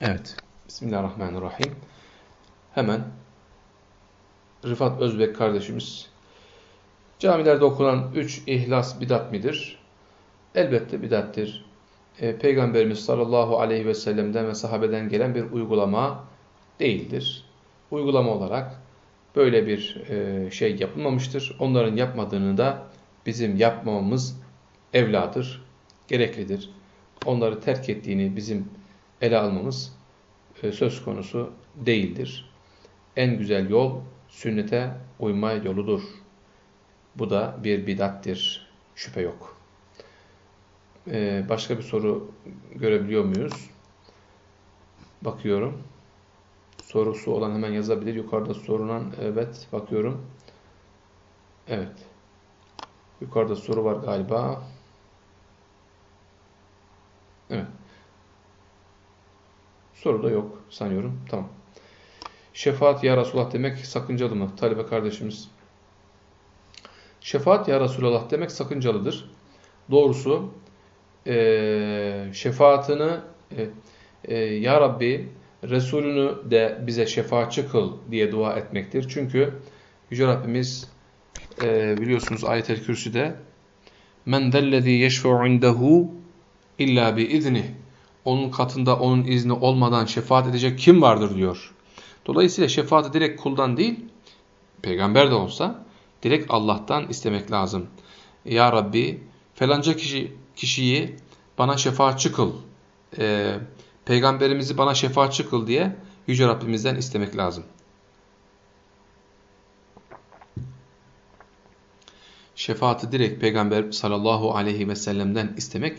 Evet. Bismillahirrahmanirrahim. Hemen Rıfat Özbek kardeşimiz camilerde okunan üç ihlas bidat midir? Elbette bidattir. E, Peygamberimiz sallallahu aleyhi ve sellem'den ve sahabeden gelen bir uygulama değildir. Uygulama olarak böyle bir e, şey yapılmamıştır. Onların yapmadığını da bizim yapmamamız evladır, gereklidir. Onları terk ettiğini bizim ele almamız e, söz konusu değildir. En güzel yol sünnete uyma yoludur. Bu da bir bidattir. Şüphe yok. Ee, başka bir soru görebiliyor muyuz? Bakıyorum. Sorusu olan hemen yazabilir. Yukarıda sorulan evet bakıyorum. Evet. Yukarıda soru var galiba. Evet. Soru da yok sanıyorum. Tamam. Şefaat ya Resulullah demek sakıncalı mı? Talebe kardeşimiz. Şefaat ya Resulullah demek sakıncalıdır. Doğrusu e, şefaatini e, e, Ya Rabbi Resulünü de bize şefaatçi kıl diye dua etmektir. Çünkü Yüce Rabbimiz e, biliyorsunuz ayet-el kürsüde men dellezî yeşfe'u indehu illa bi izni onun katında onun izni olmadan şefaat edecek kim vardır diyor. Dolayısıyla şefaati direkt kuldan değil, peygamber de olsa direkt Allah'tan istemek lazım. Ya Rabbi falanca kişi, kişiyi bana şefaatçi kıl, e, peygamberimizi bana şefaatçi kıl diye Yüce Rabbimizden istemek lazım. Şefaati direkt peygamber sallallahu aleyhi ve sellem'den istemek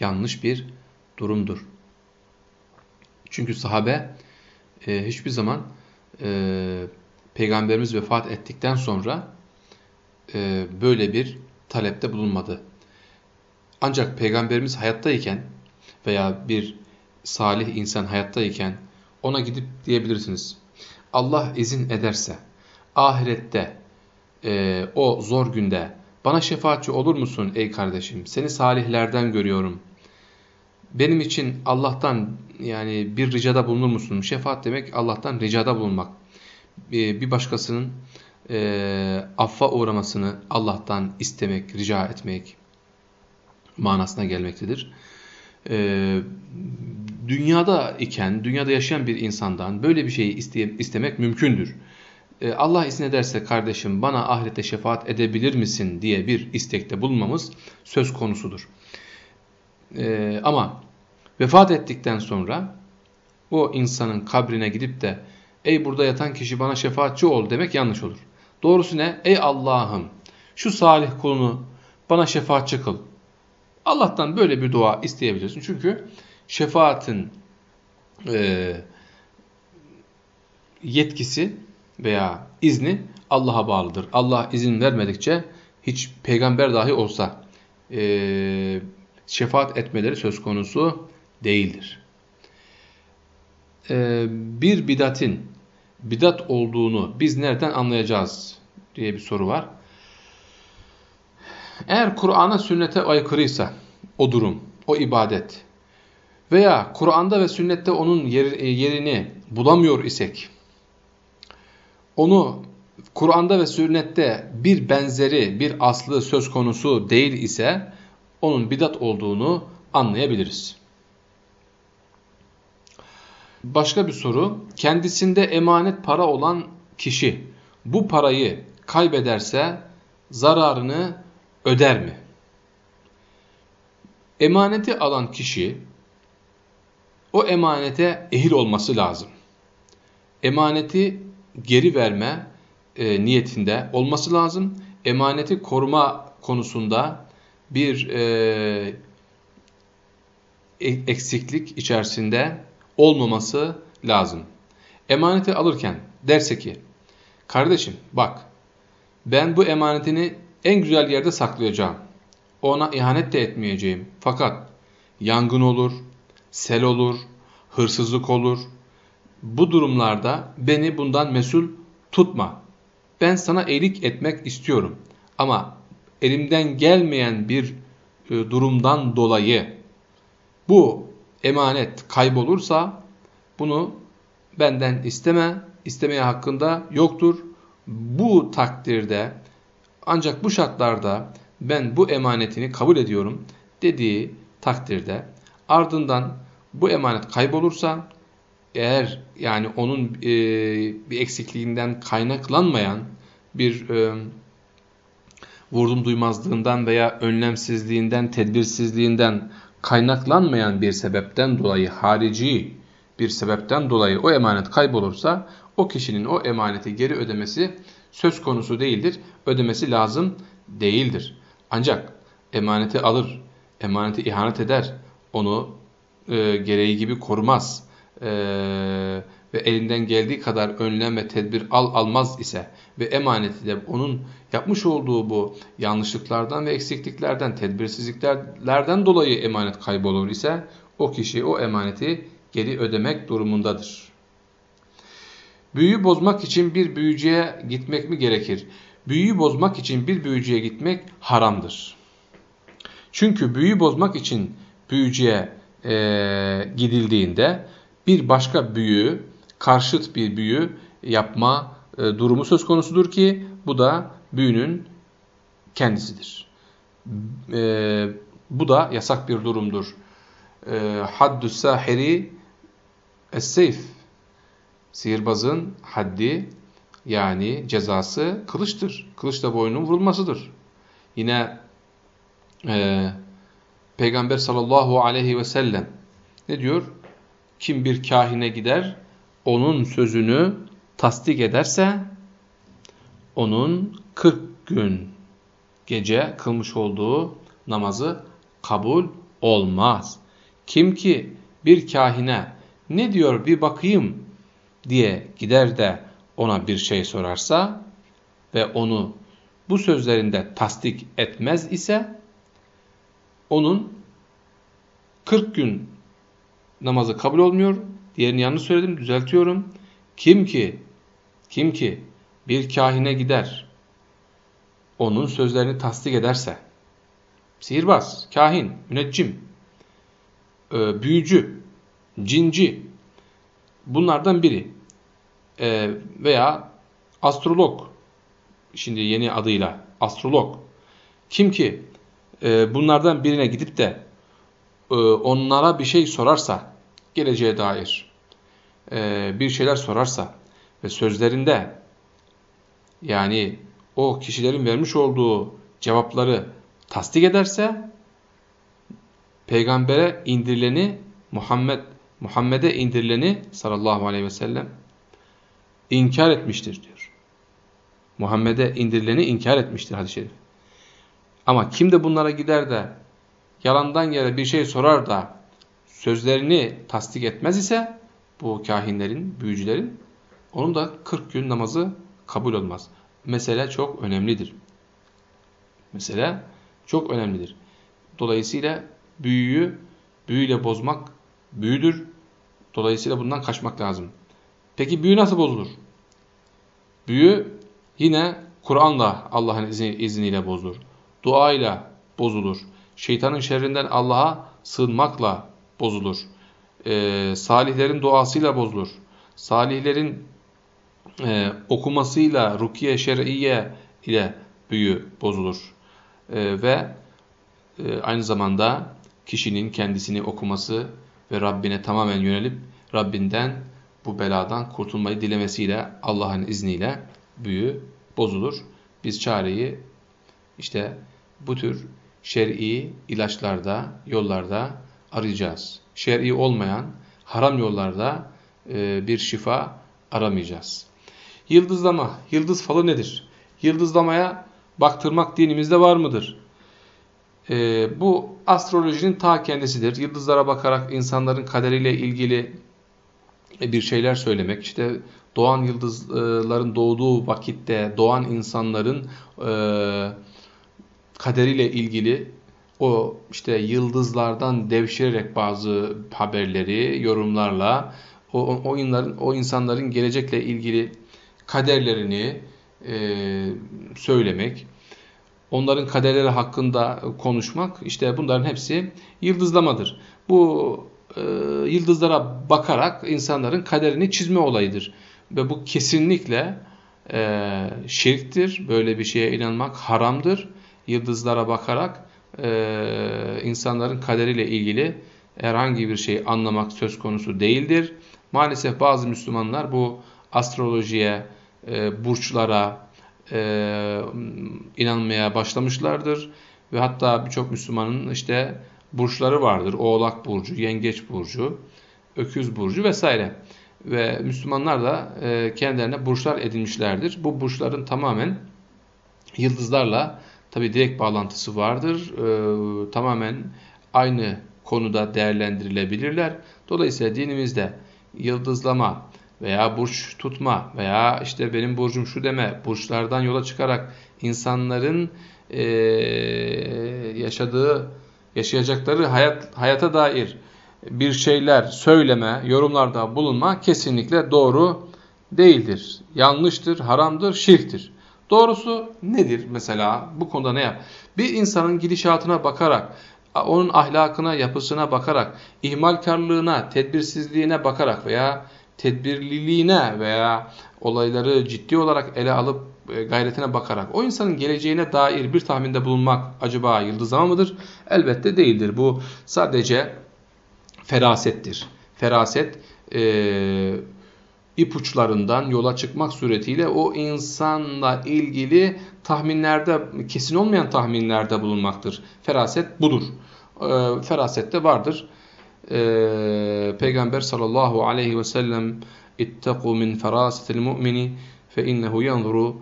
yanlış bir durumdur. Çünkü sahabe e, hiçbir zaman e, peygamberimiz vefat ettikten sonra e, böyle bir talepte bulunmadı. Ancak peygamberimiz hayattayken veya bir salih insan hayattayken ona gidip diyebilirsiniz. Allah izin ederse ahirette e, o zor günde bana şefaatçi olur musun ey kardeşim? Seni salihlerden görüyorum benim için Allah'tan yani bir ricada bulunur musun? Şefaat demek Allah'tan ricada bulunmak. Bir başkasının e, affa uğramasını Allah'tan istemek, rica etmek manasına gelmektedir. E, dünyada iken, dünyada yaşayan bir insandan böyle bir şeyi iste, istemek mümkündür. E, Allah izin ederse kardeşim bana ahirette şefaat edebilir misin diye bir istekte bulunmamız söz konusudur. E, ama vefat ettikten sonra o insanın kabrine gidip de ey burada yatan kişi bana şefaatçi ol demek yanlış olur. Doğrusu ne? Ey Allah'ım şu salih kulunu bana şefaatçi kıl. Allah'tan böyle bir dua isteyebilirsin. Çünkü şefaatin e, yetkisi veya izni Allah'a bağlıdır. Allah izin vermedikçe hiç peygamber dahi olsa e, şefaat etmeleri söz konusu değildir. Ee, bir bidatin bidat olduğunu biz nereden anlayacağız diye bir soru var. Eğer Kur'an'a sünnete aykırıysa o durum, o ibadet veya Kur'an'da ve sünnette onun e, yerini bulamıyor isek, onu Kur'an'da ve sünnette bir benzeri, bir aslı söz konusu değil ise onun bidat olduğunu anlayabiliriz. Başka bir soru. Kendisinde emanet para olan kişi bu parayı kaybederse zararını öder mi? Emaneti alan kişi o emanete ehil olması lazım. Emaneti geri verme e, niyetinde olması lazım. Emaneti koruma konusunda bir e, eksiklik içerisinde olmaması lazım. Emaneti alırken derse ki, kardeşim bak ben bu emanetini en güzel yerde saklayacağım. Ona ihanet de etmeyeceğim. Fakat yangın olur, sel olur, hırsızlık olur. Bu durumlarda beni bundan mesul tutma. Ben sana iyilik etmek istiyorum. Ama elimden gelmeyen bir e, durumdan dolayı bu emanet kaybolursa bunu benden isteme, istemeye hakkında yoktur. Bu takdirde ancak bu şartlarda ben bu emanetini kabul ediyorum dediği takdirde ardından bu emanet kaybolursa eğer yani onun e, bir eksikliğinden kaynaklanmayan bir e, vurdum duymazlığından veya önlemsizliğinden, tedbirsizliğinden kaynaklanmayan bir sebepten dolayı, harici bir sebepten dolayı o emanet kaybolursa o kişinin o emaneti geri ödemesi söz konusu değildir. Ödemesi lazım değildir. Ancak emaneti alır, emaneti ihanet eder, onu e, gereği gibi korumaz e, ve elinden geldiği kadar önlem ve tedbir al almaz ise ve emaneti de onun yapmış olduğu bu yanlışlıklardan ve eksikliklerden, tedbirsizliklerden dolayı emanet kaybolur ise o kişi o emaneti geri ödemek durumundadır. Büyüyü bozmak için bir büyücüye gitmek mi gerekir? Büyüyü bozmak için bir büyücüye gitmek haramdır. Çünkü büyü bozmak için büyücüye e, gidildiğinde bir başka büyü, karşıt bir büyü yapma e, durumu söz konusudur ki bu da büyünün kendisidir. E, bu da yasak bir durumdur. E, Haddü sahiri es-seyf Sihirbazın haddi yani cezası kılıçtır. Kılıçla boynun vurulmasıdır. Yine e, Peygamber sallallahu aleyhi ve sellem ne diyor? Kim bir kahine gider, onun sözünü tasdik ederse, onun 40 gün gece kılmış olduğu namazı kabul olmaz. Kim ki bir kahine ne diyor bir bakayım diye gider de ona bir şey sorarsa ve onu bu sözlerinde tasdik etmez ise onun 40 gün namazı kabul olmuyor. Diğerini yanlış söyledim, düzeltiyorum. Kim ki kim ki bir kahine gider, onun sözlerini tasdik ederse, sihirbaz, kahin, müneccim, e, büyücü, cinci, bunlardan biri e, veya astrolog, şimdi yeni adıyla astrolog, kim ki e, bunlardan birine gidip de onlara bir şey sorarsa, geleceğe dair e, bir şeyler sorarsa ve sözlerinde yani o kişilerin vermiş olduğu cevapları tasdik ederse peygambere indirileni Muhammed Muhammed'e indirileni sallallahu aleyhi ve sellem inkar etmiştir diyor. Muhammed'e indirileni inkar etmiştir hadis-i şerif. Ama kim de bunlara gider de yalandan yere bir şey sorar da sözlerini tasdik etmez ise bu kahinlerin, büyücülerin onun da 40 gün namazı kabul olmaz. Mesele çok önemlidir. Mesele çok önemlidir. Dolayısıyla büyüyü büyüyle bozmak büyüdür. Dolayısıyla bundan kaçmak lazım. Peki büyü nasıl bozulur? Büyü yine Kur'an'la Allah'ın izniyle bozulur. Duayla bozulur. Şeytanın şerrinden Allah'a sığınmakla bozulur. Ee, salihlerin duasıyla bozulur. Salihlerin e, okumasıyla, rukiye şer'iye ile büyü bozulur. E, ve e, aynı zamanda kişinin kendisini okuması ve Rabbine tamamen yönelip Rabbinden bu beladan kurtulmayı dilemesiyle Allah'ın izniyle büyü bozulur. Biz çareyi işte bu tür şer'i ilaçlarda, yollarda arayacağız. Şer'i olmayan haram yollarda e, bir şifa aramayacağız. Yıldızlama, yıldız falı nedir? Yıldızlamaya baktırmak dinimizde var mıdır? Ee, bu astrolojinin ta kendisidir. Yıldızlara bakarak insanların kaderiyle ilgili bir şeyler söylemek, işte doğan yıldızların doğduğu vakitte doğan insanların e, kaderiyle ilgili o işte yıldızlardan devşirerek bazı haberleri, yorumlarla o, o, insanların, o insanların gelecekle ilgili kaderlerini e, söylemek, onların kaderleri hakkında konuşmak, işte bunların hepsi yıldızlamadır. Bu e, yıldızlara bakarak insanların kaderini çizme olayıdır. Ve bu kesinlikle e, şirktir. Böyle bir şeye inanmak haramdır. Yıldızlara bakarak e, insanların kaderiyle ilgili herhangi bir şey anlamak söz konusu değildir. Maalesef bazı Müslümanlar bu astrolojiye, e, burçlara e, inanmaya başlamışlardır. Ve hatta birçok Müslümanın işte burçları vardır. Oğlak burcu, yengeç burcu, öküz burcu vesaire. Ve Müslümanlar da e, kendilerine burçlar edinmişlerdir. Bu burçların tamamen yıldızlarla tabi direkt bağlantısı vardır. E, tamamen aynı konuda değerlendirilebilirler. Dolayısıyla dinimizde yıldızlama veya burç tutma veya işte benim burcum şu deme burçlardan yola çıkarak insanların e, yaşadığı yaşayacakları hayat hayata dair bir şeyler söyleme, yorumlarda bulunma kesinlikle doğru değildir. Yanlıştır, haramdır, şirktir. Doğrusu nedir mesela? Bu konuda ne yap? Bir insanın gidişatına bakarak, onun ahlakına, yapısına bakarak, ihmalkarlığına, tedbirsizliğine bakarak veya tedbirliliğine veya olayları ciddi olarak ele alıp e, gayretine bakarak o insanın geleceğine dair bir tahminde bulunmak acaba yıldızlama mıdır? Elbette değildir. Bu sadece ferasettir. Feraset e, ipuçlarından yola çıkmak suretiyle o insanla ilgili tahminlerde, kesin olmayan tahminlerde bulunmaktır. Feraset budur. E, feraset de vardır. E, Peygamber sallallahu aleyhi ve sellem ittaku min ferasetil mu'mini fe innehu yanzuru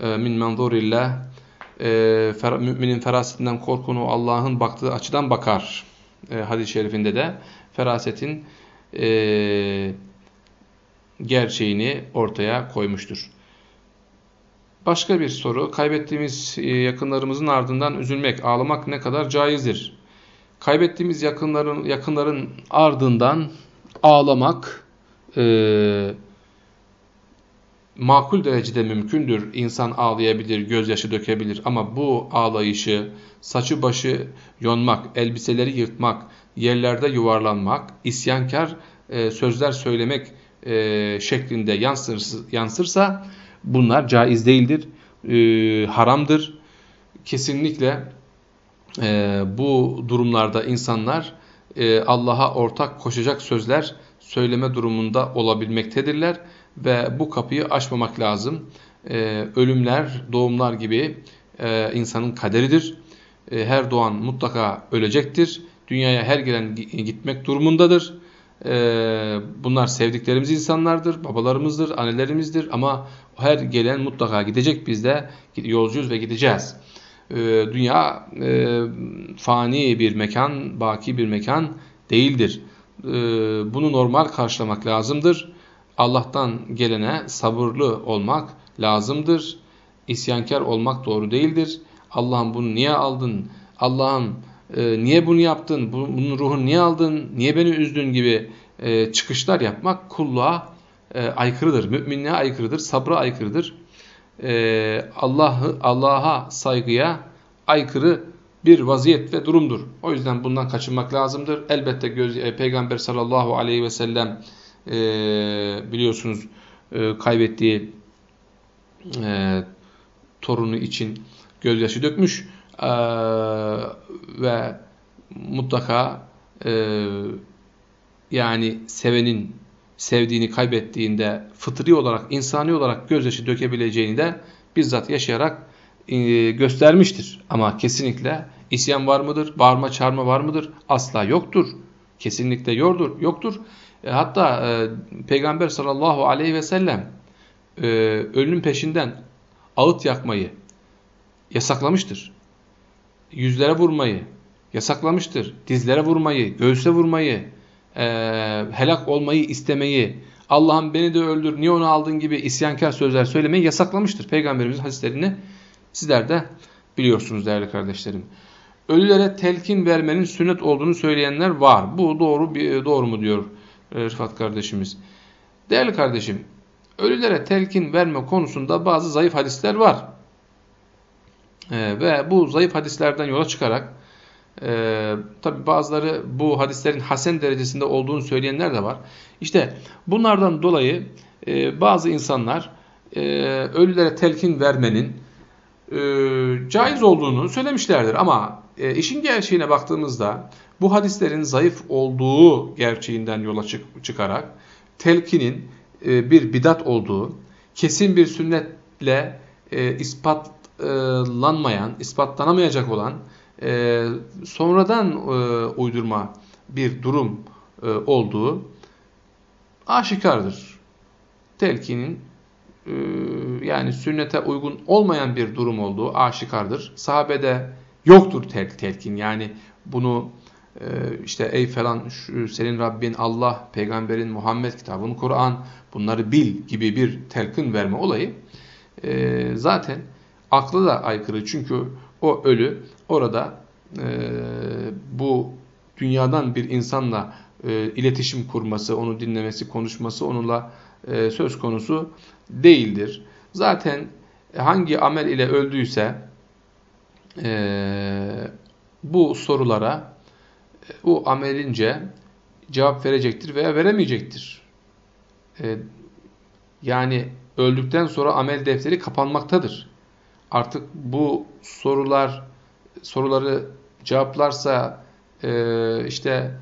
e, min menzurillah e, müminin ferasetinden korkunu Allah'ın baktığı açıdan bakar. E, hadis-i şerifinde de ferasetin e, gerçeğini ortaya koymuştur. Başka bir soru. Kaybettiğimiz e, yakınlarımızın ardından üzülmek, ağlamak ne kadar caizdir? Kaybettiğimiz yakınların yakınların ardından ağlamak e, makul derecede mümkündür. İnsan ağlayabilir, gözyaşı dökebilir ama bu ağlayışı saçı başı yonmak, elbiseleri yırtmak, yerlerde yuvarlanmak, isyankar e, sözler söylemek e, şeklinde yansır, yansırsa bunlar caiz değildir, e, haramdır. Kesinlikle e, bu durumlarda insanlar e, Allah'a ortak koşacak sözler söyleme durumunda olabilmektedirler ve bu kapıyı açmamak lazım. E, ölümler, doğumlar gibi e, insanın kaderidir. E, her doğan mutlaka ölecektir. Dünyaya her gelen gitmek durumundadır. E, bunlar sevdiklerimiz insanlardır, babalarımızdır, annelerimizdir ama her gelen mutlaka gidecek. Biz de yolcuyuz ve gideceğiz. E, dünya e, fani bir mekan, baki bir mekan değildir. E, bunu normal karşılamak lazımdır. Allah'tan gelene sabırlı olmak lazımdır. İsyankar olmak doğru değildir. Allah'ım bunu niye aldın? Allah'ım e, niye bunu yaptın? Bunun ruhunu niye aldın? Niye beni üzdün gibi e, çıkışlar yapmak kulluğa e, aykırıdır. Müminliğe aykırıdır. Sabra aykırıdır. E, Allah'ı Allah'a saygıya aykırı bir vaziyet ve durumdur. O yüzden bundan kaçınmak lazımdır. Elbette e, Peygamber sallallahu aleyhi ve sellem biliyorsunuz kaybettiği torunu için gözyaşı dökmüş e, ve mutlaka e, yani sevenin sevdiğini kaybettiğinde fıtri olarak, insani olarak gözyaşı dökebileceğini de bizzat yaşayarak e, göstermiştir. Ama kesinlikle isyan var mıdır? Bağırma çağırma var mıdır? Asla yoktur. Kesinlikle yoktur. yoktur. E, hatta e, Peygamber sallallahu aleyhi ve sellem e, ölünün peşinden ağıt yakmayı yasaklamıştır. Yüzlere vurmayı yasaklamıştır. Dizlere vurmayı, göğüse vurmayı, e, helak olmayı istemeyi, Allah'ım beni de öldür, niye onu aldın gibi isyankar sözler söylemeyi yasaklamıştır. Peygamberimizin hadislerini sizler de biliyorsunuz değerli kardeşlerim. Ölülere telkin vermenin sünnet olduğunu söyleyenler var. Bu doğru doğru mu diyor e, Rıfat kardeşimiz. Değerli kardeşim, ölülere telkin verme konusunda bazı zayıf hadisler var. Ee, ve bu zayıf hadislerden yola çıkarak E, Tabi bazıları bu hadislerin hasen derecesinde olduğunu söyleyenler de var. İşte bunlardan dolayı e, bazı insanlar e, ölülere telkin vermenin e, caiz olduğunu söylemişlerdir. Ama e, işin gerçeğine baktığımızda bu hadislerin zayıf olduğu gerçeğinden yola çık çıkarak telkinin e, bir bidat olduğu, kesin bir sünnetle e, ispatlanmayan, ispatlanamayacak olan e, sonradan e, uydurma bir durum e, olduğu aşikardır. Telkinin e, yani sünnete uygun olmayan bir durum olduğu aşikardır. Sahabede yoktur tel telkin yani bunu e, işte ey falan şu, senin Rabbin Allah, peygamberin Muhammed kitabın Kur'an bunları bil gibi bir telkin verme olayı e, zaten akla da aykırı. Çünkü o ölü orada e, bu dünyadan bir insanla e, iletişim kurması, onu dinlemesi, konuşması onunla e, söz konusu değildir. Zaten hangi amel ile öldüyse e, bu sorulara e, o amelince cevap verecektir veya veremeyecektir. E, yani öldükten sonra amel defteri kapanmaktadır. Artık bu sorular soruları cevaplarsa e, işte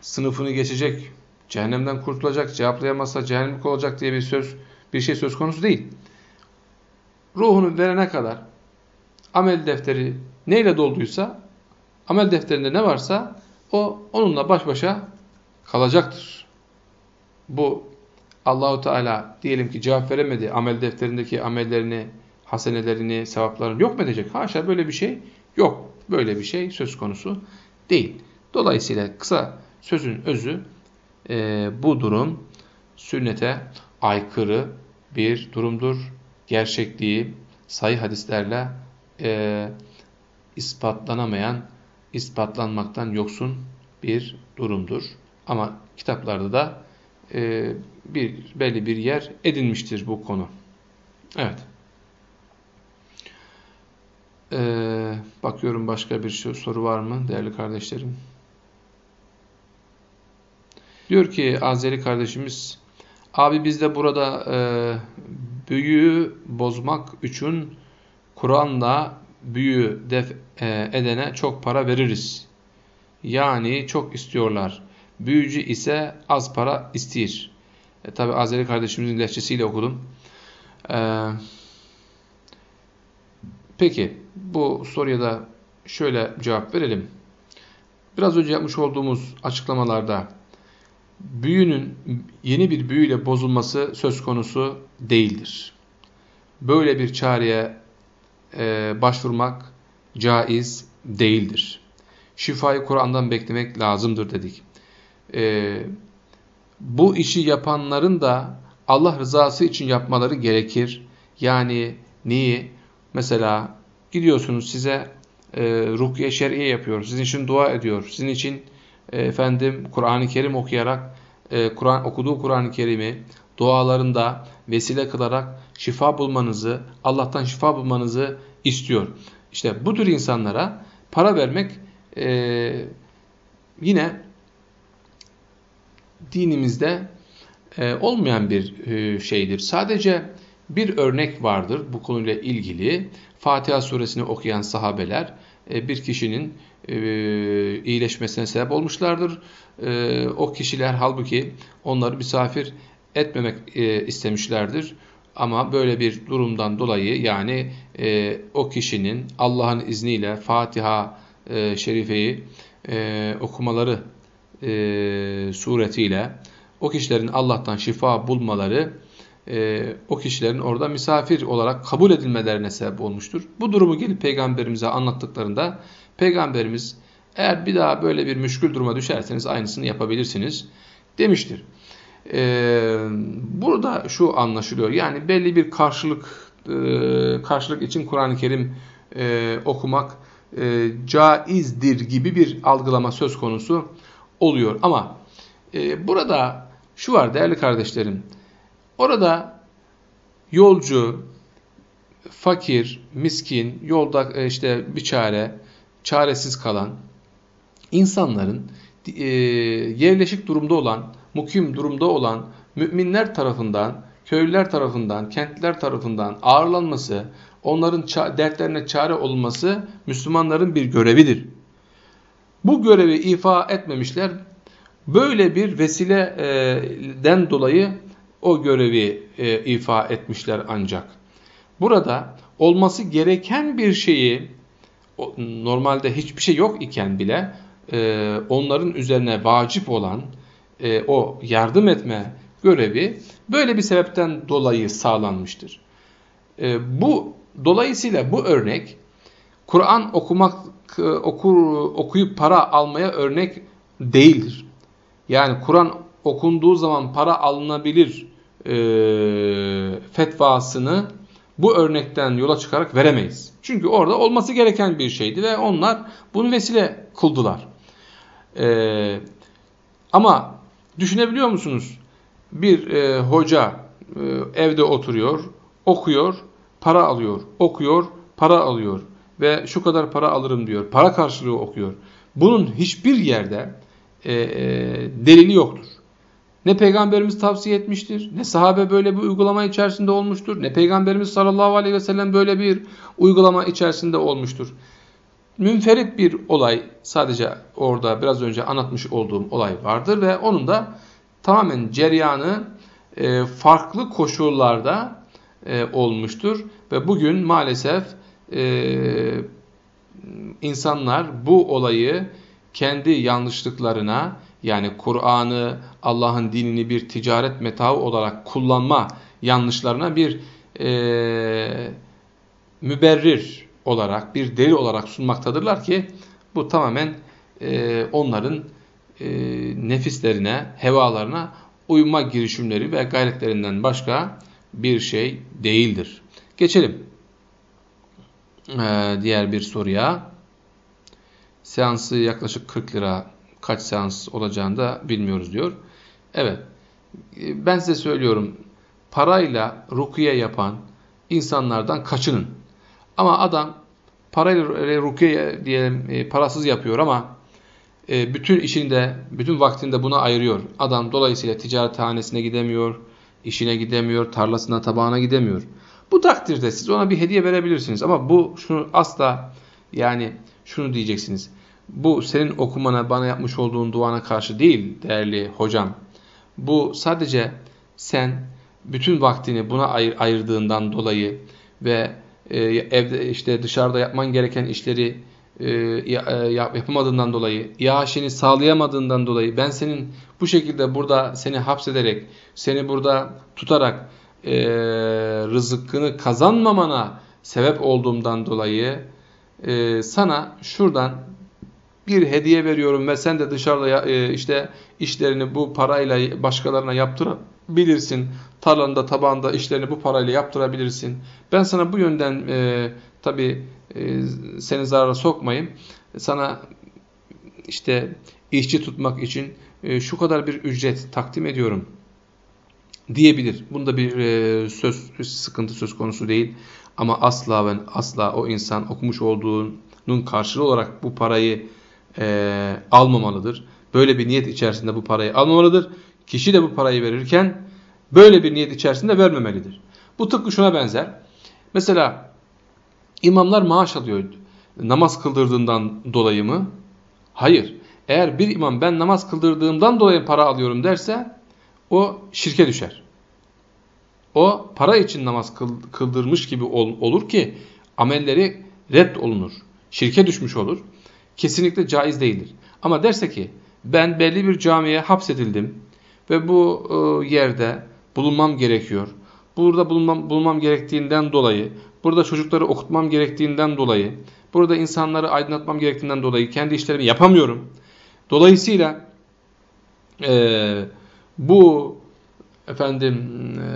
sınıfını geçecek, cehennemden kurtulacak, cevaplayamazsa cehennemlik olacak diye bir söz bir şey söz konusu değil. Ruhunu verene kadar amel defteri neyle dolduysa amel defterinde ne varsa o onunla baş başa kalacaktır. Bu Allahu Teala diyelim ki cevap veremedi amel defterindeki amellerini, hasenelerini, sevaplarını yok mu edecek? Haşa böyle bir şey yok. Böyle bir şey söz konusu değil. Dolayısıyla kısa sözün özü e, bu durum sünnete aykırı bir durumdur. Gerçekliği sayı hadislerle e, ispatlanamayan, ispatlanmaktan yoksun bir durumdur. Ama kitaplarda da e, bir belli bir yer edinmiştir bu konu. Evet. Ee, bakıyorum başka bir soru var mı değerli kardeşlerim? Diyor ki Azeri kardeşimiz, abi biz de burada e, büyüyü bozmak için Kur'an'la büyü def e, edene çok para veririz. Yani çok istiyorlar. Büyücü ise az para istiyor. E, Tabi Azeri kardeşimizin lehçesiyle okudum. E, peki bu soruya da şöyle cevap verelim. Biraz önce yapmış olduğumuz açıklamalarda büyünün yeni bir büyüyle bozulması söz konusu değildir. Böyle bir çareye e, başvurmak caiz değildir. Şifayı Kur'an'dan beklemek lazımdır dedik. E, bu işi yapanların da Allah rızası için yapmaları gerekir. Yani neyi? Mesela gidiyorsunuz size e, rukiye şer'iye yapıyor. Sizin için dua ediyor. Sizin için e, efendim Kur'an-ı Kerim okuyarak e, Kur'an okuduğu Kur'an-ı Kerim'i dualarında vesile kılarak şifa bulmanızı, Allah'tan şifa bulmanızı istiyor. İşte bu tür insanlara para vermek e, yine dinimizde e, olmayan bir e, şeydir. Sadece bir örnek vardır bu konuyla ilgili. Fatiha suresini okuyan sahabeler e, bir kişinin e, iyileşmesine sebep olmuşlardır. E, o kişiler halbuki onları misafir etmemek istemişlerdir. Ama böyle bir durumdan dolayı yani o kişinin Allah'ın izniyle Fatiha Şerife'yi okumaları suretiyle o kişilerin Allah'tan şifa bulmaları e, o kişilerin orada misafir olarak kabul edilmelerine sebep olmuştur. Bu durumu gelip peygamberimize anlattıklarında peygamberimiz eğer bir daha böyle bir müşkül duruma düşerseniz aynısını yapabilirsiniz demiştir. Ee, burada şu anlaşılıyor. Yani belli bir karşılık e, karşılık için Kur'an-ı Kerim e, okumak e, caizdir gibi bir algılama söz konusu oluyor. Ama e, burada şu var değerli kardeşlerim. Orada yolcu, fakir, miskin, yolda e, işte bir çare, çaresiz kalan insanların e, yerleşik durumda olan, mukim durumda olan müminler tarafından, köylüler tarafından, kentliler tarafından ağırlanması, onların dertlerine çare olunması Müslümanların bir görevidir. Bu görevi ifa etmemişler. Böyle bir vesileden dolayı o görevi e, ifa etmişler ancak. Burada olması gereken bir şeyi normalde hiçbir şey yok iken bile e, onların üzerine vacip olan e, o yardım etme görevi böyle bir sebepten dolayı sağlanmıştır. E, bu dolayısıyla bu örnek Kur'an okumak e, okur okuyup para almaya örnek değildir. Yani Kur'an okunduğu zaman para alınabilir e, fetvasını bu örnekten yola çıkarak veremeyiz. Çünkü orada olması gereken bir şeydi ve onlar bunu vesile kıldılar. Ee, ama düşünebiliyor musunuz? Bir e, hoca e, evde oturuyor, okuyor, para alıyor, okuyor, para alıyor ve şu kadar para alırım diyor. Para karşılığı okuyor. Bunun hiçbir yerde e, e, delili yoktur. Ne peygamberimiz tavsiye etmiştir, ne sahabe böyle bir uygulama içerisinde olmuştur, ne peygamberimiz sallallahu aleyhi ve sellem böyle bir uygulama içerisinde olmuştur. Münferit bir olay sadece orada biraz önce anlatmış olduğum olay vardır ve onun da tamamen ceryanı e, farklı koşullarda e, olmuştur. Ve bugün maalesef e, insanlar bu olayı kendi yanlışlıklarına yani Kur'an'ı, Allah'ın dinini bir ticaret metaı olarak kullanma yanlışlarına bir e, müberrir olarak, bir delil olarak sunmaktadırlar ki bu tamamen e, onların e, nefislerine, hevalarına uyma girişimleri ve gayretlerinden başka bir şey değildir. Geçelim ee, diğer bir soruya. Seansı yaklaşık 40 lira kaç seans olacağını da bilmiyoruz diyor. Evet e, ben size söylüyorum parayla rukiye yapan insanlardan kaçının. Ama adam parayla rukiye diyelim e, parasız yapıyor ama e, bütün işinde, bütün vaktinde buna ayırıyor. Adam dolayısıyla ticarethanesine gidemiyor, işine gidemiyor, tarlasına, tabağına gidemiyor. Bu takdirde siz ona bir hediye verebilirsiniz ama bu şunu asla yani şunu diyeceksiniz. Bu senin okumana, bana yapmış olduğun duana karşı değil değerli hocam. Bu sadece sen bütün vaktini buna ayır, ayırdığından dolayı ve e, evde işte dışarıda yapman gereken işleri e, e yapamadığından dolayı, iaşeni sağlayamadığından dolayı ben senin bu şekilde burada seni hapsederek, seni burada tutarak e, rızıkını kazanmamana sebep olduğumdan dolayı e, sana şuradan bir hediye veriyorum ve sen de dışarıda e, işte işlerini bu parayla başkalarına yaptırabilirsin. Tarlanda, tabanda işlerini bu parayla yaptırabilirsin. Ben sana bu yönden e, tabi e, seni zarara sokmayayım. Sana işte işçi tutmak için e, şu kadar bir ücret takdim ediyorum diyebilir. Bunda bir e, söz sıkıntı söz konusu değil. Ama asla ve asla o insan okumuş olduğunun karşılığı olarak bu parayı e, almamalıdır. Böyle bir niyet içerisinde bu parayı almamalıdır. Kişi de bu parayı verirken böyle bir niyet içerisinde vermemelidir. Bu tıpkı şuna benzer. Mesela imamlar maaş alıyor. Namaz kıldırdığından dolayı mı? Hayır. Eğer bir imam ben namaz kıldırdığımdan dolayı para alıyorum derse o şirke düşer. O para için namaz kıldırmış gibi olur ki amelleri red olunur. Şirke düşmüş olur kesinlikle caiz değildir. Ama derse ki ben belli bir camiye hapsedildim ve bu e, yerde bulunmam gerekiyor. Burada bulunmam, bulunmam gerektiğinden dolayı, burada çocukları okutmam gerektiğinden dolayı, burada insanları aydınlatmam gerektiğinden dolayı kendi işlerimi yapamıyorum. Dolayısıyla e, bu efendim e,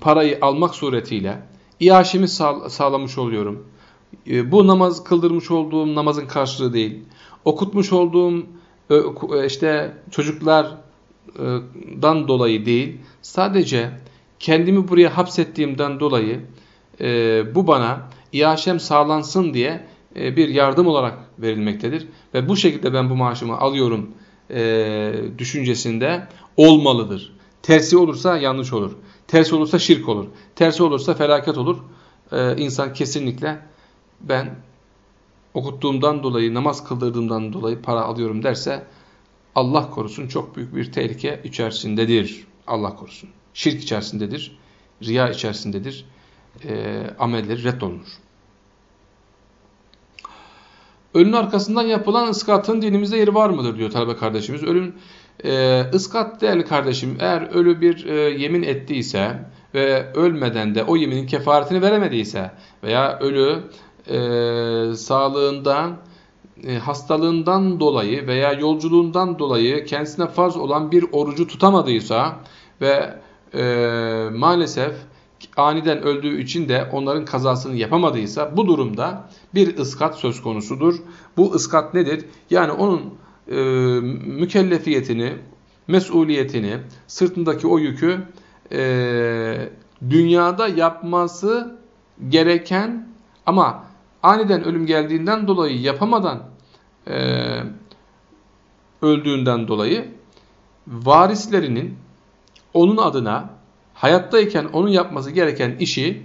parayı almak suretiyle iaşemi sağ, sağlamış oluyorum. E, bu namaz kıldırmış olduğum namazın karşılığı değil. Okutmuş olduğum e, e, işte çocuklardan dolayı değil. Sadece kendimi buraya hapsettiğimden dolayı bu bana iaşem sağlansın diye e, bir yardım olarak verilmektedir. Ve bu şekilde ben bu maaşımı alıyorum e, düşüncesinde olmalıdır. Tersi olursa yanlış olur. Tersi olursa şirk olur. Tersi olursa felaket olur. E, insan kesinlikle ben okuttuğumdan dolayı, namaz kıldırdığımdan dolayı para alıyorum derse Allah korusun çok büyük bir tehlike içerisindedir. Allah korusun. Şirk içerisindedir. Riya içerisindedir. E, amelleri reddolunur. Ölünün arkasından yapılan ıskatın dinimizde yeri var mıdır diyor talebe kardeşimiz. Ölüm e, ıskat değerli kardeşim eğer ölü bir e, yemin ettiyse ve ölmeden de o yeminin kefaretini veremediyse veya ölü e, sağlığından e, hastalığından dolayı veya yolculuğundan dolayı kendisine farz olan bir orucu tutamadıysa ve e, maalesef aniden öldüğü için de onların kazasını yapamadıysa bu durumda bir ıskat söz konusudur. Bu ıskat nedir? Yani onun e, mükellefiyetini, mesuliyetini, sırtındaki o yükü e, dünyada yapması gereken ama aniden ölüm geldiğinden dolayı yapamadan e, öldüğünden dolayı varislerinin onun adına hayattayken onun yapması gereken işi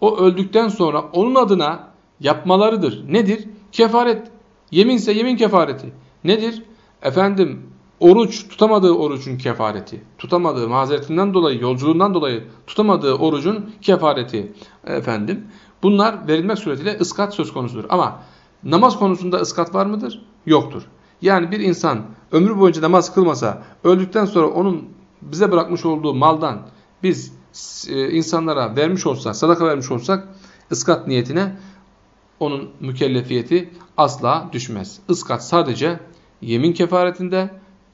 o öldükten sonra onun adına yapmalarıdır. Nedir? Kefaret. Yeminse yemin kefareti. Nedir? Efendim oruç tutamadığı orucun kefareti. Tutamadığı mazeretinden dolayı, yolculuğundan dolayı tutamadığı orucun kefareti. Efendim bunlar verilmek suretiyle ıskat söz konusudur. Ama namaz konusunda ıskat var mıdır? Yoktur. Yani bir insan ömrü boyunca namaz kılmasa öldükten sonra onun bize bırakmış olduğu maldan biz e, insanlara vermiş olsak, sadaka vermiş olsak ıskat niyetine onun mükellefiyeti asla düşmez. Iskat sadece yemin kefaretinde,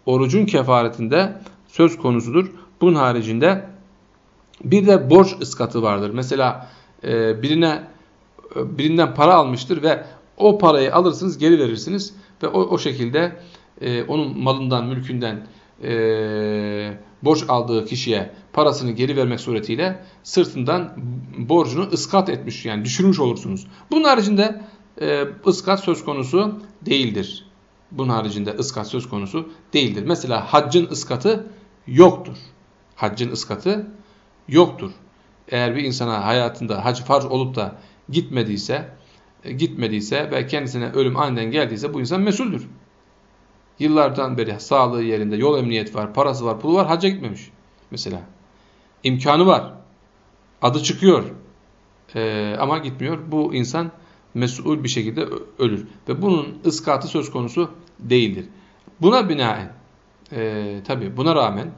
orucun kefaretinde söz konusudur. Bunun haricinde bir de borç ıskatı vardır. Mesela e, birine e, birinden para almıştır ve o parayı alırsınız geri verirsiniz ve o, o şekilde e, onun malından mülkünden e, borç aldığı kişiye parasını geri vermek suretiyle sırtından borcunu ıskat etmiş yani düşürmüş olursunuz. Bunun haricinde e, ıskat söz konusu değildir. Bunun haricinde ıskat söz konusu değildir. Mesela haccın ıskatı yoktur. Haccın ıskatı yoktur. Eğer bir insana hayatında hac farz olup da gitmediyse, e, gitmediyse ve kendisine ölüm aniden geldiyse bu insan mesuldür. Yıllardan beri sağlığı yerinde, yol emniyet var, parası var, pulu var, hacca gitmemiş mesela. İmkanı var. Adı çıkıyor. Ee, ama gitmiyor. Bu insan mesul bir şekilde ölür. Ve bunun ıskatı söz konusu değildir. Buna binaen, e, tabi buna rağmen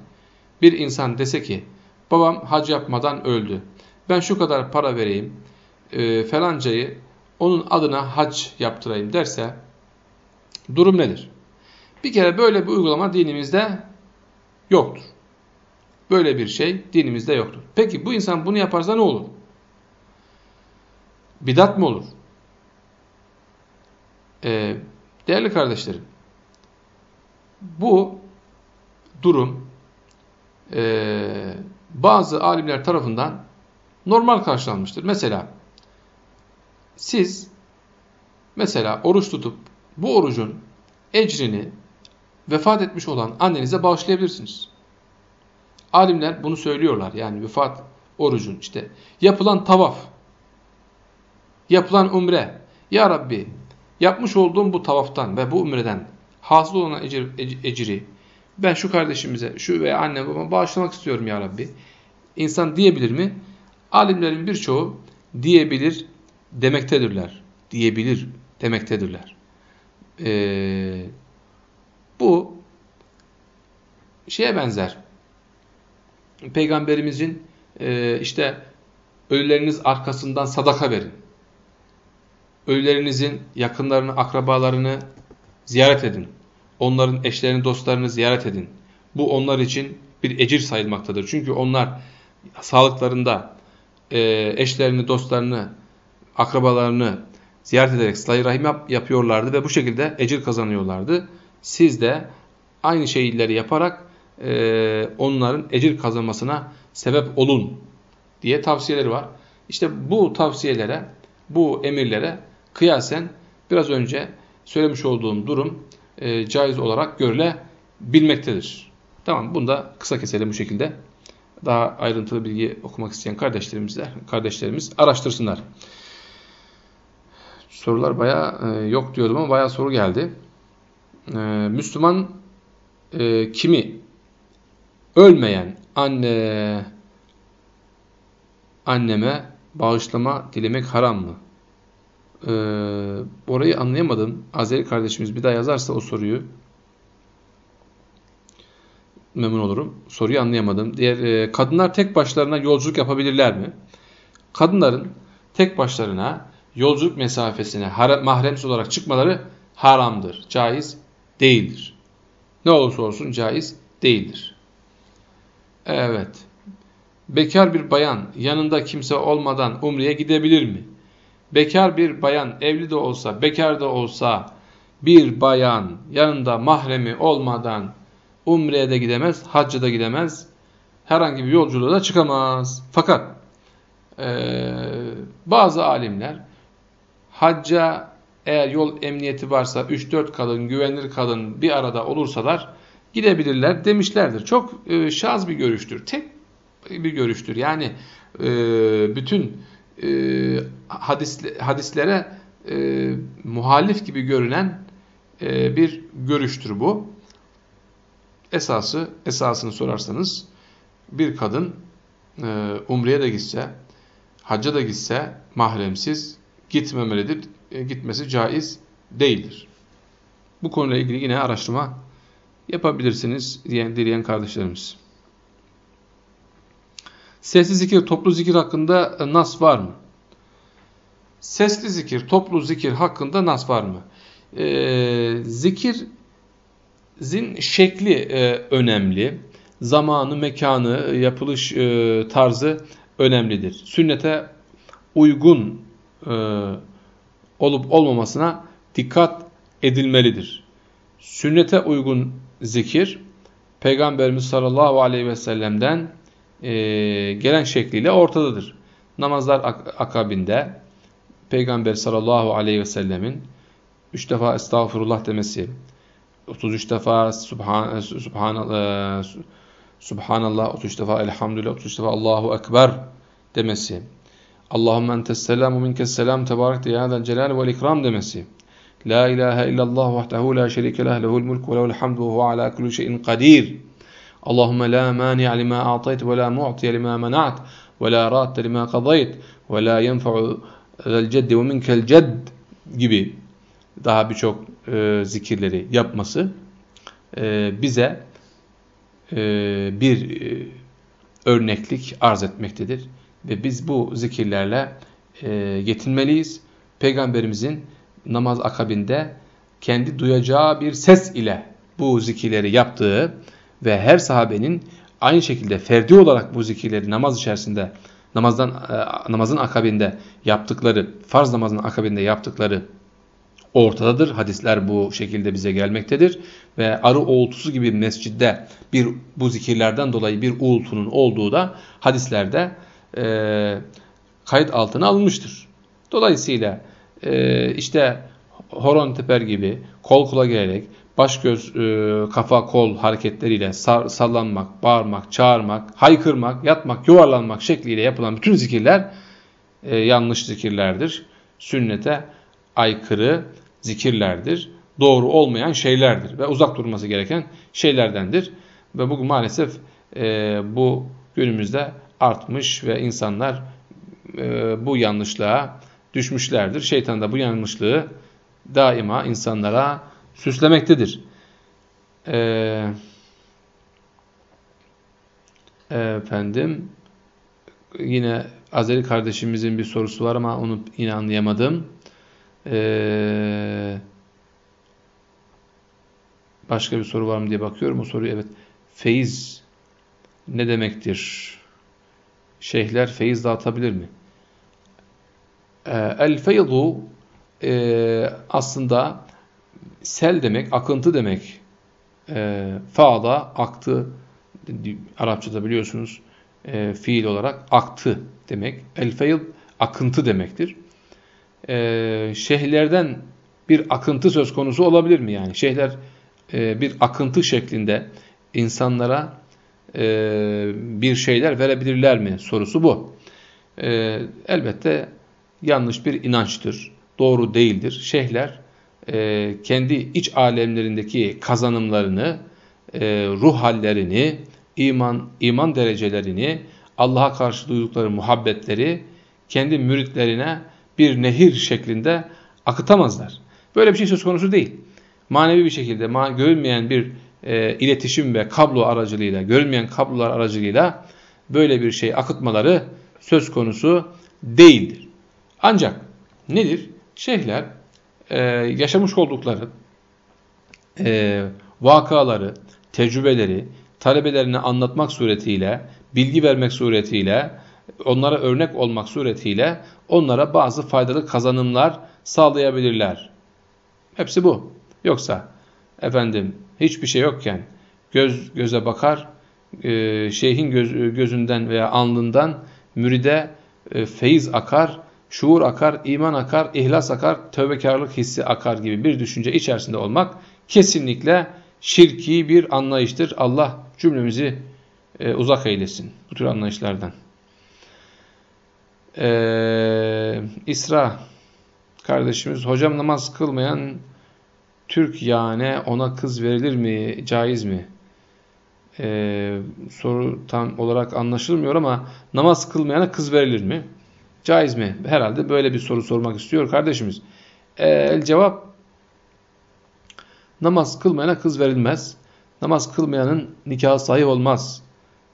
bir insan dese ki, babam hac yapmadan öldü. Ben şu kadar para vereyim, e, falancayı onun adına hac yaptırayım derse, durum nedir? Bir kere böyle bir uygulama dinimizde yoktur. Böyle bir şey dinimizde yoktur. Peki bu insan bunu yaparsa ne olur? Bidat mı olur? Ee, değerli kardeşlerim, bu durum e, bazı alimler tarafından normal karşılanmıştır. Mesela siz mesela oruç tutup bu orucun ecrini vefat etmiş olan annenize bağışlayabilirsiniz. Alimler bunu söylüyorlar. Yani vefat orucun işte yapılan tavaf, yapılan umre. Ya Rabbi yapmış olduğum bu tavaftan ve bu umreden hasıl olan ecir, eciri ben şu kardeşimize, şu veya anne babama bağışlamak istiyorum ya Rabbi. İnsan diyebilir mi? Alimlerin birçoğu diyebilir demektedirler. Diyebilir demektedirler. Ee, bu şeye benzer. Peygamberimizin e, işte ölüleriniz arkasından sadaka verin. Ölülerinizin yakınlarını, akrabalarını ziyaret edin. Onların eşlerini, dostlarını ziyaret edin. Bu onlar için bir ecir sayılmaktadır. Çünkü onlar sağlıklarında e, eşlerini, dostlarını, akrabalarını ziyaret ederek sıla rahim yap yapıyorlardı ve bu şekilde ecir kazanıyorlardı. Siz de aynı şeyleri yaparak e, onların ecir kazanmasına sebep olun diye tavsiyeleri var. İşte bu tavsiyelere, bu emirlere kıyasen biraz önce söylemiş olduğum durum e, caiz olarak görülebilmektedir. Tamam bunu da kısa keselim bu şekilde. Daha ayrıntılı bilgi okumak isteyen kardeşlerimizler, kardeşlerimiz araştırsınlar. Sorular bayağı e, yok diyordum ama bayağı soru geldi. E, Müslüman e, kimi ölmeyen anne anneme bağışlama dilemek haram mı? Ee, orayı anlayamadım. Azeri kardeşimiz bir daha yazarsa o soruyu memnun olurum. Soruyu anlayamadım. Diğer e, kadınlar tek başlarına yolculuk yapabilirler mi? Kadınların tek başlarına yolculuk mesafesine mahremsiz olarak çıkmaları haramdır. Caiz değildir. Ne olursa olsun caiz değildir. Evet. Bekar bir bayan yanında kimse olmadan umreye gidebilir mi? Bekar bir bayan evli de olsa, bekar da olsa bir bayan yanında mahremi olmadan umreye de gidemez, hacca da gidemez, herhangi bir yolculuğa da çıkamaz. Fakat e, bazı alimler hacca eğer yol emniyeti varsa 3-4 kadın, güvenilir kadın bir arada olursalar gidebilirler demişlerdir. Çok e, şaz bir görüştür. Tek bir görüştür. Yani e, bütün e, hadis, hadislere e, muhalif gibi görünen e, bir görüştür bu. Esası, esasını sorarsanız bir kadın e, umreye de gitse, hacca da gitse mahremsiz gitmemelidir. E, gitmesi caiz değildir. Bu konuyla ilgili yine araştırma yapabilirsiniz diyen, dileyen kardeşlerimiz. Sesli zikir, toplu zikir hakkında e, nas var mı? Sesli zikir, toplu zikir hakkında nas var mı? Ee, zikirzin şekli e, önemli. Zamanı, mekanı, yapılış e, tarzı önemlidir. Sünnete uygun e, olup olmamasına dikkat edilmelidir. Sünnete uygun zikir, Peygamberimiz sallallahu aleyhi ve sellem'den e, gelen şekliyle ortadadır. Namazlar ak akabinde Peygamber sallallahu aleyhi ve sellemin 3 defa estağfurullah demesi, 33 defa subhan, subhanallah, subhanallah, 33 defa elhamdülillah, 33 defa Allahu Ekber demesi, Allahümme entes selamu minkes selam tebarekte ya hadel celal vel ikram demesi, La ilahe illallah vahdehu la şerike leh lehul mulk ve lehul hamdu ve huve ala kulli şeyin kadir Allahümme la mani'a lima a'tayt ve la mu'tiye lima mena'at ve la ratte lima qadayt ve la yenfa'u zel ceddi ve minkel cedd gibi daha birçok e, zikirleri yapması e, bize e, bir e, örneklik arz etmektedir. Ve biz bu zikirlerle e, yetinmeliyiz. Peygamberimizin namaz akabinde kendi duyacağı bir ses ile bu zikirleri yaptığı ve her sahabenin aynı şekilde ferdi olarak bu zikirleri namaz içerisinde namazdan e, namazın akabinde yaptıkları, farz namazın akabinde yaptıkları ortadadır. Hadisler bu şekilde bize gelmektedir ve arı uğultusu gibi mescidde bir bu zikirlerden dolayı bir uğultunun olduğu da hadislerde e, kayıt altına alınmıştır. Dolayısıyla e, işte horon teper gibi kol kula gelerek baş göz e, kafa kol hareketleriyle sallanmak, bağırmak, çağırmak, haykırmak, yatmak, yuvarlanmak şekliyle yapılan bütün zikirler e, yanlış zikirlerdir. Sünnete aykırı zikirlerdir. Doğru olmayan şeylerdir ve uzak durması gereken şeylerdendir. Ve bugün maalesef e, bu günümüzde artmış ve insanlar bu yanlışlığa düşmüşlerdir. Şeytan da bu yanlışlığı daima insanlara süslemektedir. Ee, efendim yine Azeri kardeşimizin bir sorusu var ama onu yine anlayamadım. Ee, başka bir soru var mı diye bakıyorum. O soruyu evet. Feyiz ne demektir? Şeyhler feyiz dağıtabilir mi? Ee, el feydu e, aslında sel demek, akıntı demek. E, fa'da aktı, Arapçada biliyorsunuz e, fiil olarak aktı demek. El feyl akıntı demektir. E, şeyhlerden bir akıntı söz konusu olabilir mi yani? Şeyhler e, bir akıntı şeklinde insanlara e, bir şeyler verebilirler mi sorusu bu. E, elbette yanlış bir inançtır, doğru değildir. Şeyhler e, kendi iç alemlerindeki kazanımlarını, e, ruh hallerini, iman, iman derecelerini, Allah'a karşı duydukları muhabbetleri kendi müritlerine bir nehir şeklinde akıtamazlar. Böyle bir şey söz konusu değil. Manevi bir şekilde ma görünmeyen bir e, iletişim ve kablo aracılığıyla, görünmeyen kablolar aracılığıyla böyle bir şey akıtmaları söz konusu değildir. Ancak nedir? Şeyhler e, yaşamış oldukları e, vakaları, tecrübeleri talebelerine anlatmak suretiyle, bilgi vermek suretiyle, onlara örnek olmak suretiyle onlara bazı faydalı kazanımlar sağlayabilirler. Hepsi bu. Yoksa efendim hiçbir şey yokken göz göze bakar, e, şeyhin göz, gözünden veya alnından müride e, feyiz akar, şuur akar, iman akar, ihlas akar, tövbekarlık hissi akar gibi bir düşünce içerisinde olmak kesinlikle şirki bir anlayıştır. Allah cümlemizi e, uzak eylesin bu tür anlayışlardan. Ee, İsra kardeşimiz, hocam namaz kılmayan Türk yani ona kız verilir mi, caiz mi? Ee, soru tam olarak anlaşılmıyor ama namaz kılmayana kız verilir mi? Caiz mi? Herhalde böyle bir soru sormak istiyor kardeşimiz. Ee, cevap namaz kılmayana kız verilmez. Namaz kılmayanın nikahı sahih olmaz.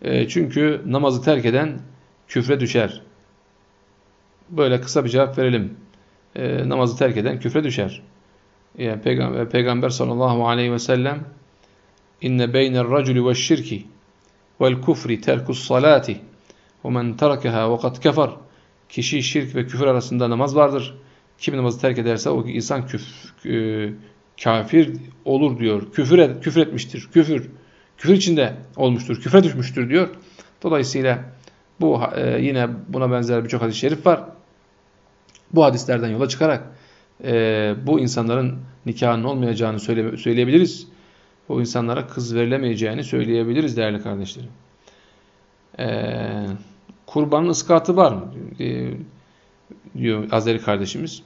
E, çünkü namazı terk eden küfre düşer. Böyle kısa bir cevap verelim. E, namazı terk eden küfre düşer. Yani Peygamber, Peygamber sallallahu aleyhi ve sellem inne beyne'r raculi ve şirki vel kufri terkus salati ve men terakeha ve kad kefer kişi şirk ve küfür arasında namaz vardır. Kim namazı terk ederse o insan küf, e, kafir olur diyor. Küfür, et, küfür etmiştir. Küfür. Küfür içinde olmuştur. Küfre düşmüştür diyor. Dolayısıyla bu e, yine buna benzer birçok hadis-i şerif var. Bu hadislerden yola çıkarak e, bu insanların nikahının olmayacağını söyle, söyleyebiliriz. Bu insanlara kız verilemeyeceğini söyleyebiliriz değerli kardeşlerim. E, kurbanın ıskatı var mı? E, diyor Azeri kardeşimiz.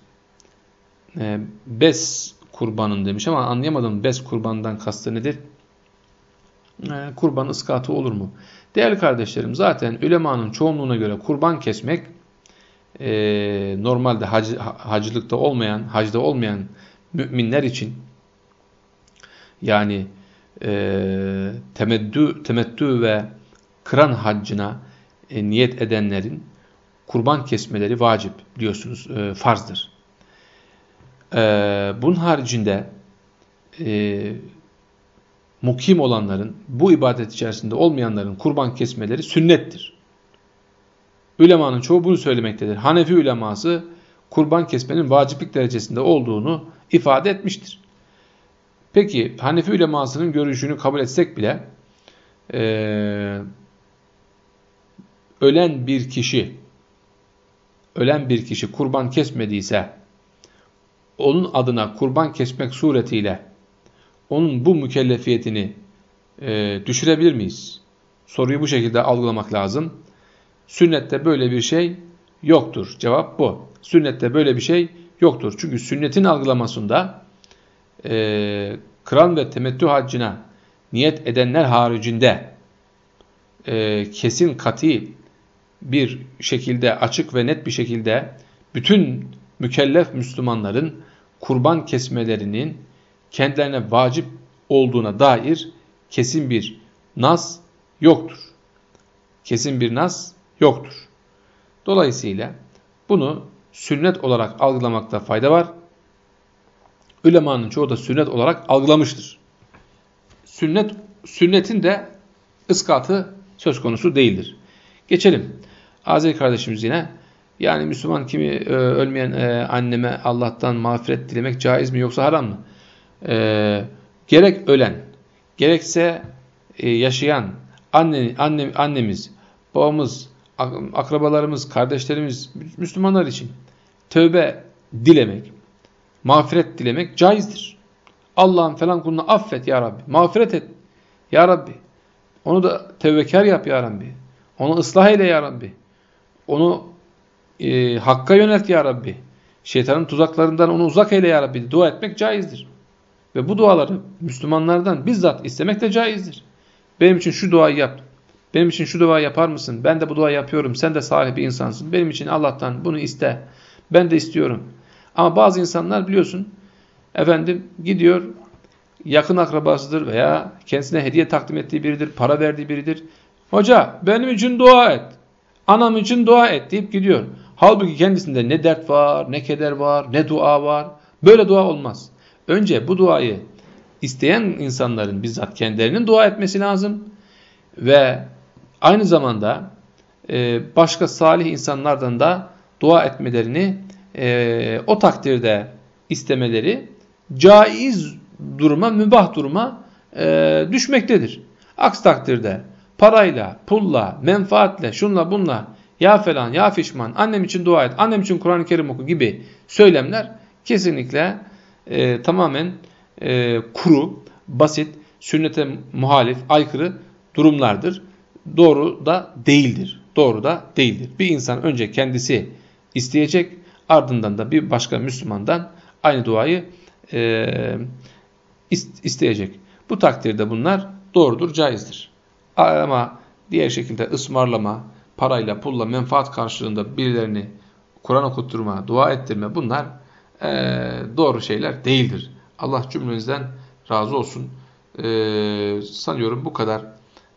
E, bes kurbanın demiş ama anlayamadım bes kurbandan kastı nedir? E, kurban ıskatı olur mu? Değerli kardeşlerim zaten ülemanın çoğunluğuna göre kurban kesmek e, normalde hac, hacılıkta olmayan, hacda olmayan müminler için yani e, temeddü, temettü ve kıran haccına e, niyet edenlerin kurban kesmeleri vacip biliyorsunuz e, farzdır. Ee, bunun haricinde e, mukim olanların, bu ibadet içerisinde olmayanların kurban kesmeleri sünnettir. Ülemanın çoğu bunu söylemektedir. Hanefi uleması kurban kesmenin vaciplik derecesinde olduğunu ifade etmiştir. Peki Hanefi ulemasının görüşünü kabul etsek bile e, ölen bir kişi ölen bir kişi kurban kesmediyse onun adına kurban kesmek suretiyle onun bu mükellefiyetini e, düşürebilir miyiz? Soruyu bu şekilde algılamak lazım. Sünnette böyle bir şey yoktur. Cevap bu. Sünnette böyle bir şey yoktur. Çünkü sünnetin algılamasında e, kıran ve temettü haccına niyet edenler haricinde e, kesin kati bir şekilde açık ve net bir şekilde bütün mükellef Müslümanların kurban kesmelerinin kendilerine vacip olduğuna dair kesin bir nas yoktur. Kesin bir nas yoktur. Dolayısıyla bunu sünnet olarak algılamakta fayda var. Ülemanın çoğu da sünnet olarak algılamıştır. Sünnet, sünnetin de ıskatı söz konusu değildir. Geçelim. Azeri kardeşimiz yine yani Müslüman kimi e, ölmeyen e, anneme Allah'tan mağfiret dilemek caiz mi yoksa haram mı? E, gerek ölen, gerekse e, yaşayan anne, anne, annemiz, babamız, akrabalarımız, kardeşlerimiz, Müslümanlar için tövbe dilemek, mağfiret dilemek caizdir. Allah'ın falan kulunu affet ya Rabbi. Mağfiret et ya Rabbi. Onu da tevbekar yap ya Rabbi. Onu ıslah eyle ya Rabbi. Onu e, hakka yönelt ya Rabbi. Şeytanın tuzaklarından onu uzak eyle ya Rabbi. Dua etmek caizdir. Ve bu duaları Müslümanlardan bizzat istemek de caizdir. Benim için şu duayı yap. Benim için şu duayı yapar mısın? Ben de bu duayı yapıyorum. Sen de salih bir insansın. Benim için Allah'tan bunu iste. Ben de istiyorum. Ama bazı insanlar biliyorsun efendim gidiyor yakın akrabasıdır veya kendisine hediye takdim ettiği biridir, para verdiği biridir. Hoca benim için dua et. Anam için dua et deyip gidiyor. Halbuki kendisinde ne dert var, ne keder var, ne dua var. Böyle dua olmaz. Önce bu duayı isteyen insanların bizzat kendilerinin dua etmesi lazım. Ve aynı zamanda e, başka salih insanlardan da dua etmelerini e, o takdirde istemeleri caiz duruma, mübah duruma e, düşmektedir. Aksi takdirde parayla, pulla, menfaatle, şunla bunla ya falan, ya fişman, annem için dua et, annem için Kur'an-ı Kerim oku gibi söylemler kesinlikle e, tamamen e, kuru, basit, sünnete muhalif, aykırı durumlardır. Doğru da değildir. Doğru da değildir. Bir insan önce kendisi isteyecek, ardından da bir başka Müslümandan aynı duayı e, isteyecek. Bu takdirde bunlar doğrudur, caizdir. Ama diğer şekilde ısmarlama, parayla, pulla, menfaat karşılığında birilerini Kur'an okutturma, dua ettirme bunlar e, doğru şeyler değildir. Allah cümlenizden razı olsun. E, sanıyorum bu kadar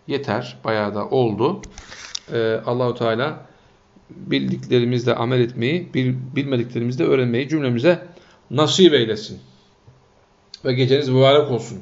yeter. Bayağı da oldu. E, Allahu Teala bildiklerimizle amel etmeyi, bil, bilmediklerimizle öğrenmeyi cümlemize nasip eylesin. Ve geceniz mübarek olsun.